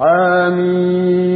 حميم